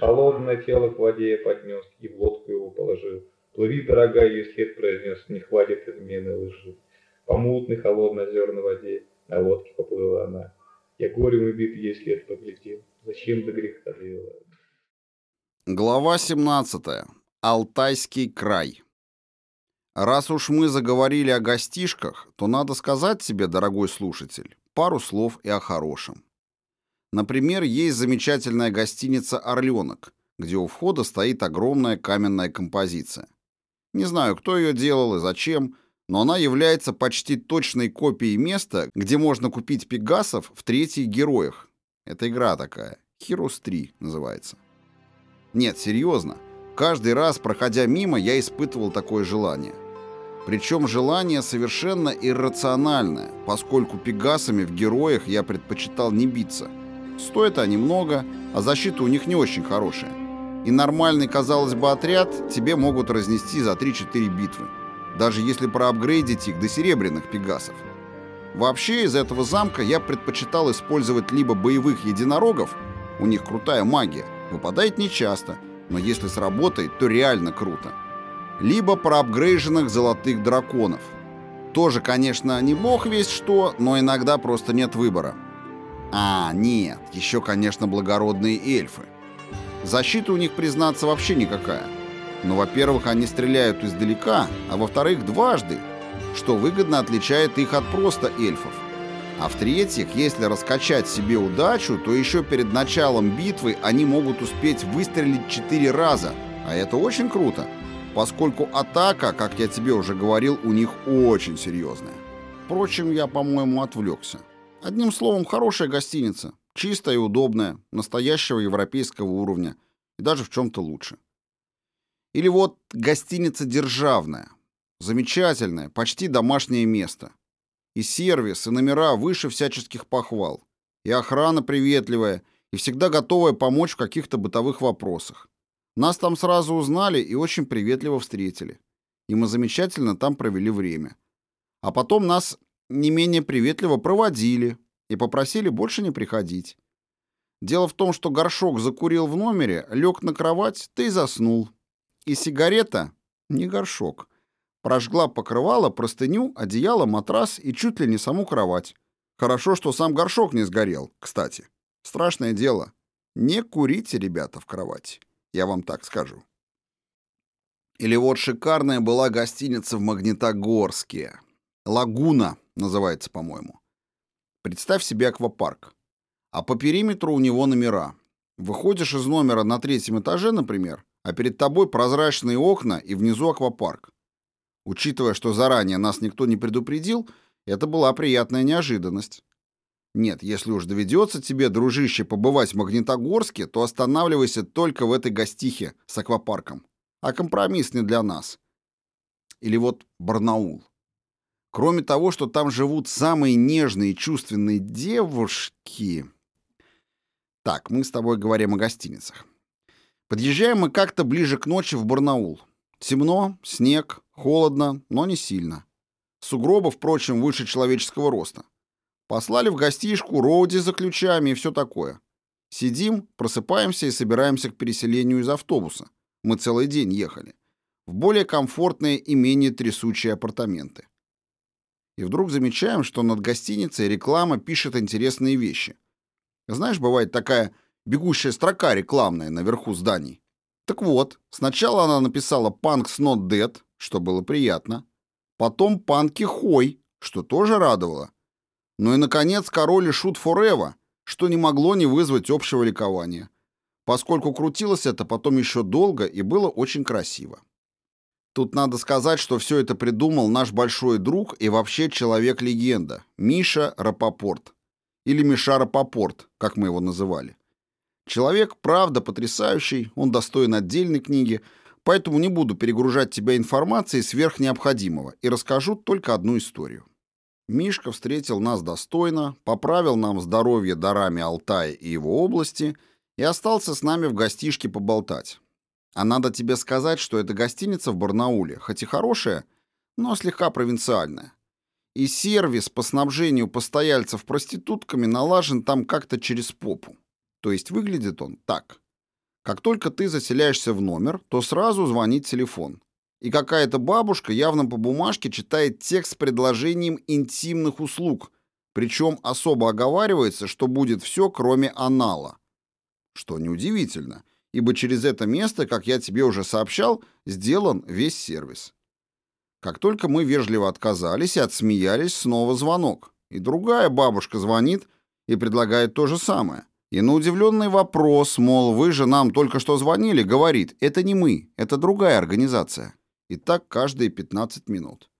Холодное тело к воде я поднес и в лодку его положил. Плыви, дорогая, ее след произнес, не хватит измены лжи. По мутной холодной озерной воде на лодке поплыла она. Я горем убит ей след поглядел. Зачем до греха довела? Глава 17. Алтайский край. Раз уж мы заговорили о гостишках, то надо сказать тебе, дорогой слушатель, пару слов и о хорошем. Например, есть замечательная гостиница «Орленок», где у входа стоит огромная каменная композиция. Не знаю, кто ее делал и зачем, но она является почти точной копией места, где можно купить пегасов в третьих героях. Это игра такая. Heroes 3 называется. Нет, серьезно. Каждый раз, проходя мимо, я испытывал такое желание. Причем желание совершенно иррациональное, поскольку пегасами в героях я предпочитал не биться. Стоят они много, а защита у них не очень хорошая. И нормальный, казалось бы, отряд тебе могут разнести за 3-4 битвы даже если проапгрейдить их до серебряных пегасов. Вообще из этого замка я предпочитал использовать либо боевых единорогов, у них крутая магия, выпадает нечасто, но если сработает, то реально круто. Либо проапгрейженных золотых драконов. Тоже, конечно, не бог весь что, но иногда просто нет выбора. А, нет, еще, конечно, благородные эльфы. Защита у них, признаться, вообще никакая. Но, во-первых, они стреляют издалека, а во-вторых, дважды, что выгодно отличает их от просто эльфов. А в-третьих, если раскачать себе удачу, то еще перед началом битвы они могут успеть выстрелить четыре раза, а это очень круто, поскольку атака, как я тебе уже говорил, у них очень серьезная. Впрочем, я, по-моему, отвлекся. Одним словом, хорошая гостиница, чистая и удобная, настоящего европейского уровня, и даже в чем-то лучше. Или вот гостиница «Державная». Замечательное, почти домашнее место. И сервис, и номера выше всяческих похвал. И охрана приветливая, и всегда готовая помочь в каких-то бытовых вопросах. Нас там сразу узнали и очень приветливо встретили. И мы замечательно там провели время. А потом нас не менее приветливо проводили и попросили больше не приходить. Дело в том, что горшок закурил в номере, лег на кровать, да и заснул. И сигарета, не горшок, прожгла покрывало, простыню, одеяло, матрас и чуть ли не саму кровать. Хорошо, что сам горшок не сгорел, кстати. Страшное дело. Не курите, ребята, в кровати. Я вам так скажу. Или вот шикарная была гостиница в Магнитогорске. Лагуна называется, по-моему. Представь себе аквапарк. А по периметру у него номера. Выходишь из номера на третьем этаже, например, а перед тобой прозрачные окна и внизу аквапарк. Учитывая, что заранее нас никто не предупредил, это была приятная неожиданность. Нет, если уж доведется тебе, дружище, побывать в Магнитогорске, то останавливайся только в этой гостихе с аквапарком. А компромисс не для нас. Или вот Барнаул. Кроме того, что там живут самые нежные и чувственные девушки... Так, мы с тобой говорим о гостиницах. Подъезжаем мы как-то ближе к ночи в Барнаул. Темно, снег, холодно, но не сильно. Сугробы, впрочем, выше человеческого роста. Послали в гостишку Роуди за ключами и все такое. Сидим, просыпаемся и собираемся к переселению из автобуса. Мы целый день ехали. В более комфортные и менее трясучие апартаменты. И вдруг замечаем, что над гостиницей реклама пишет интересные вещи. Знаешь, бывает такая бегущая строка рекламная наверху зданий. Так вот, сначала она написала «Punks not dead», что было приятно. Потом «Панки хой», что тоже радовало. Ну и, наконец, «Король и шут forever», что не могло не вызвать общего ликования. Поскольку крутилось это потом еще долго и было очень красиво. Тут надо сказать, что все это придумал наш большой друг и вообще человек-легенда, Миша Рапопорт. Или Миша Рапопорт, как мы его называли. Человек, правда, потрясающий, он достоин отдельной книги, поэтому не буду перегружать тебя информацией сверх необходимого и расскажу только одну историю. Мишка встретил нас достойно, поправил нам здоровье дарами Алтая и его области и остался с нами в гостишке поболтать. А надо тебе сказать, что эта гостиница в Барнауле, хоть и хорошая, но слегка провинциальная. И сервис по снабжению постояльцев проститутками налажен там как-то через попу. То есть выглядит он так. Как только ты заселяешься в номер, то сразу звонит телефон. И какая-то бабушка явно по бумажке читает текст с предложением интимных услуг, причем особо оговаривается, что будет все, кроме анала. Что неудивительно, ибо через это место, как я тебе уже сообщал, сделан весь сервис. Как только мы вежливо отказались и отсмеялись, снова звонок. И другая бабушка звонит и предлагает то же самое. И на удивленный вопрос, мол, вы же нам только что звонили, говорит, это не мы, это другая организация. И так каждые 15 минут.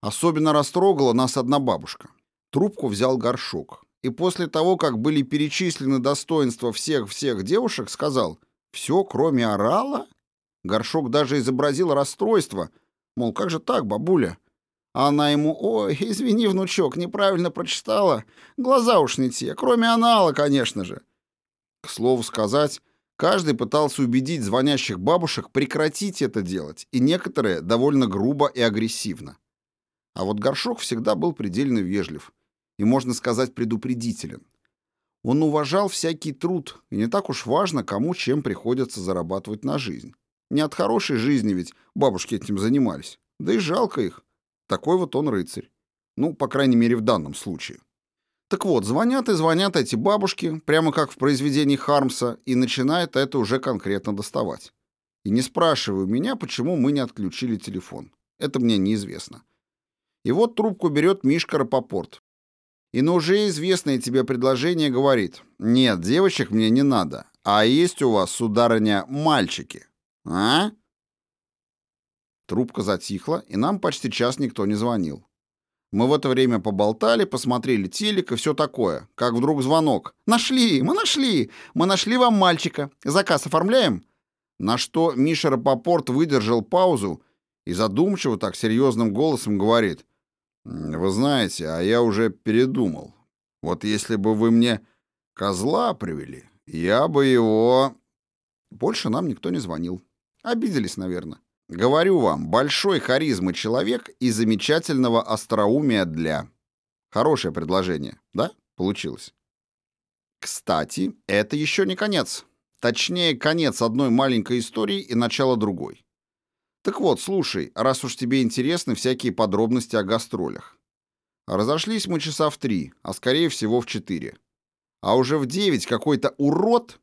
Особенно растрогала нас одна бабушка. Трубку взял горшок. И после того, как были перечислены достоинства всех-всех девушек, сказал «Все, кроме орала?» Горшок даже изобразил расстройство. Мол, как же так, бабуля? А она ему «Ой, извини, внучок, неправильно прочитала. Глаза уж не те, кроме анала, конечно же». К слову сказать, Каждый пытался убедить звонящих бабушек прекратить это делать, и некоторые довольно грубо и агрессивно. А вот Горшок всегда был предельно вежлив и, можно сказать, предупредителен. Он уважал всякий труд, и не так уж важно, кому чем приходится зарабатывать на жизнь. Не от хорошей жизни ведь бабушки этим занимались. Да и жалко их. Такой вот он рыцарь. Ну, по крайней мере, в данном случае. Так вот, звонят и звонят эти бабушки, прямо как в произведении Хармса, и начинает это уже конкретно доставать. И не спрашиваю меня, почему мы не отключили телефон. Это мне неизвестно. И вот трубку берет Мишка Рапопорт. И на уже известное тебе предложение говорит, «Нет, девочек мне не надо, а есть у вас, сударыня, мальчики». А? Трубка затихла, и нам почти час никто не звонил. Мы в это время поболтали, посмотрели телек и все такое. Как вдруг звонок. «Нашли! Мы нашли! Мы нашли вам мальчика. Заказ оформляем?» На что Миша Рапопорт выдержал паузу и задумчиво так серьезным голосом говорит. «Вы знаете, а я уже передумал. Вот если бы вы мне козла привели, я бы его...» Больше нам никто не звонил. Обиделись, наверное. Говорю вам, большой харизмы человек и замечательного остроумия для... Хорошее предложение, да? Получилось. Кстати, это еще не конец. Точнее, конец одной маленькой истории и начало другой. Так вот, слушай, раз уж тебе интересны всякие подробности о гастролях. Разошлись мы часа в три, а скорее всего в четыре. А уже в девять какой-то урод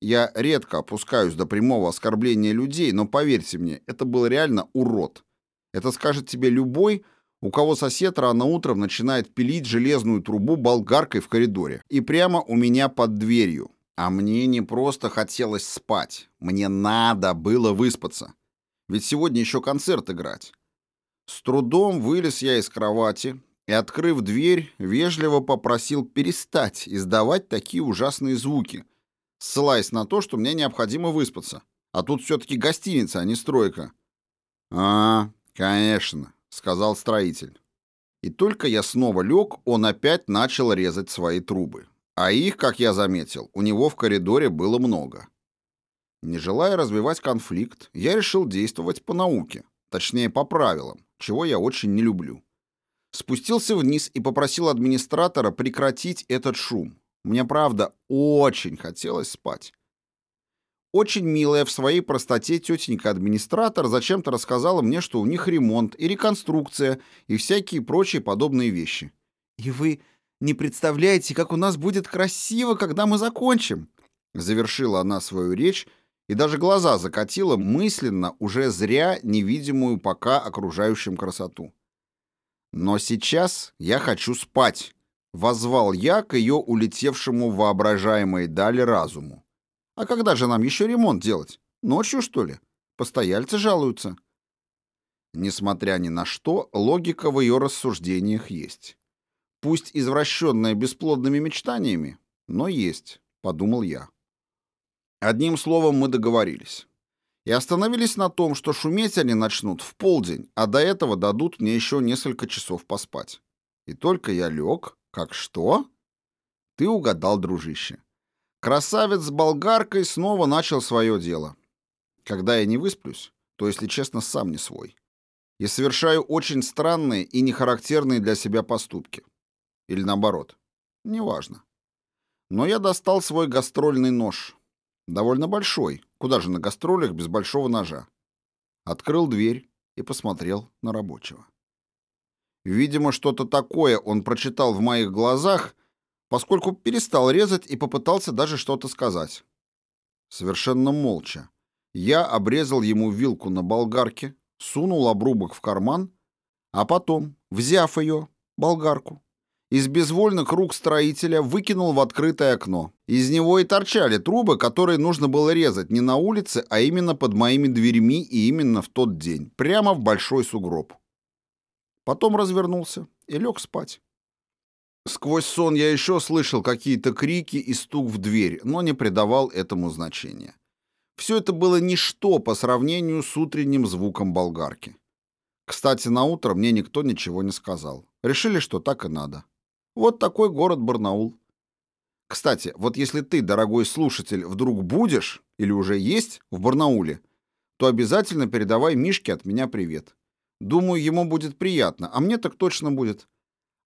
я редко опускаюсь до прямого оскорбления людей, но поверьте мне, это был реально урод. Это скажет тебе любой, у кого сосед рано утром начинает пилить железную трубу болгаркой в коридоре. И прямо у меня под дверью. А мне не просто хотелось спать. Мне надо было выспаться. Ведь сегодня еще концерт играть. С трудом вылез я из кровати и, открыв дверь, вежливо попросил перестать издавать такие ужасные звуки, ссылаясь на то, что мне необходимо выспаться. А тут все-таки гостиница, а не стройка. «А, конечно», — сказал строитель. И только я снова лег, он опять начал резать свои трубы. А их, как я заметил, у него в коридоре было много. Не желая развивать конфликт, я решил действовать по науке, точнее по правилам, чего я очень не люблю. Спустился вниз и попросил администратора прекратить этот шум, мне, правда, очень хотелось спать. Очень милая в своей простоте тетенька-администратор зачем-то рассказала мне, что у них ремонт и реконструкция и всякие прочие подобные вещи. «И вы не представляете, как у нас будет красиво, когда мы закончим!» Завершила она свою речь и даже глаза закатила мысленно, уже зря невидимую пока окружающим красоту. «Но сейчас я хочу спать!» Возвал я к ее улетевшему воображаемой дали разуму. А когда же нам еще ремонт делать? Ночью, что ли? Постояльцы жалуются. Несмотря ни на что, логика в ее рассуждениях есть. Пусть извращенная бесплодными мечтаниями, но есть, подумал я. Одним словом, мы договорились. И остановились на том, что шуметь они начнут в полдень, а до этого дадут мне еще несколько часов поспать. И только я лег, как что? Ты угадал, дружище. Красавец с болгаркой снова начал свое дело. Когда я не высплюсь, то, если честно, сам не свой. И совершаю очень странные и нехарактерные для себя поступки. Или наоборот. Неважно. Но я достал свой гастрольный нож. Довольно большой. Куда же на гастролях без большого ножа? Открыл дверь и посмотрел на рабочего. Видимо, что-то такое он прочитал в моих глазах, поскольку перестал резать и попытался даже что-то сказать. Совершенно молча. Я обрезал ему вилку на болгарке, сунул обрубок в карман, а потом, взяв ее, болгарку, из безвольных рук строителя выкинул в открытое окно. Из него и торчали трубы, которые нужно было резать не на улице, а именно под моими дверьми и именно в тот день, прямо в большой сугроб. Потом развернулся и лег спать. Сквозь сон я еще слышал какие-то крики и стук в дверь, но не придавал этому значения. Все это было ничто по сравнению с утренним звуком болгарки. Кстати, на утро мне никто ничего не сказал. Решили, что так и надо. Вот такой город Барнаул. Кстати, вот если ты, дорогой слушатель, вдруг будешь или уже есть в Барнауле, то обязательно передавай Мишке от меня привет. Думаю, ему будет приятно, а мне так точно будет.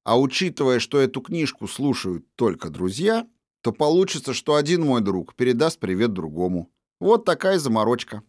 А учитывая, что эту книжку слушают только друзья, то получится, что один мой друг передаст привет другому. Вот такая заморочка.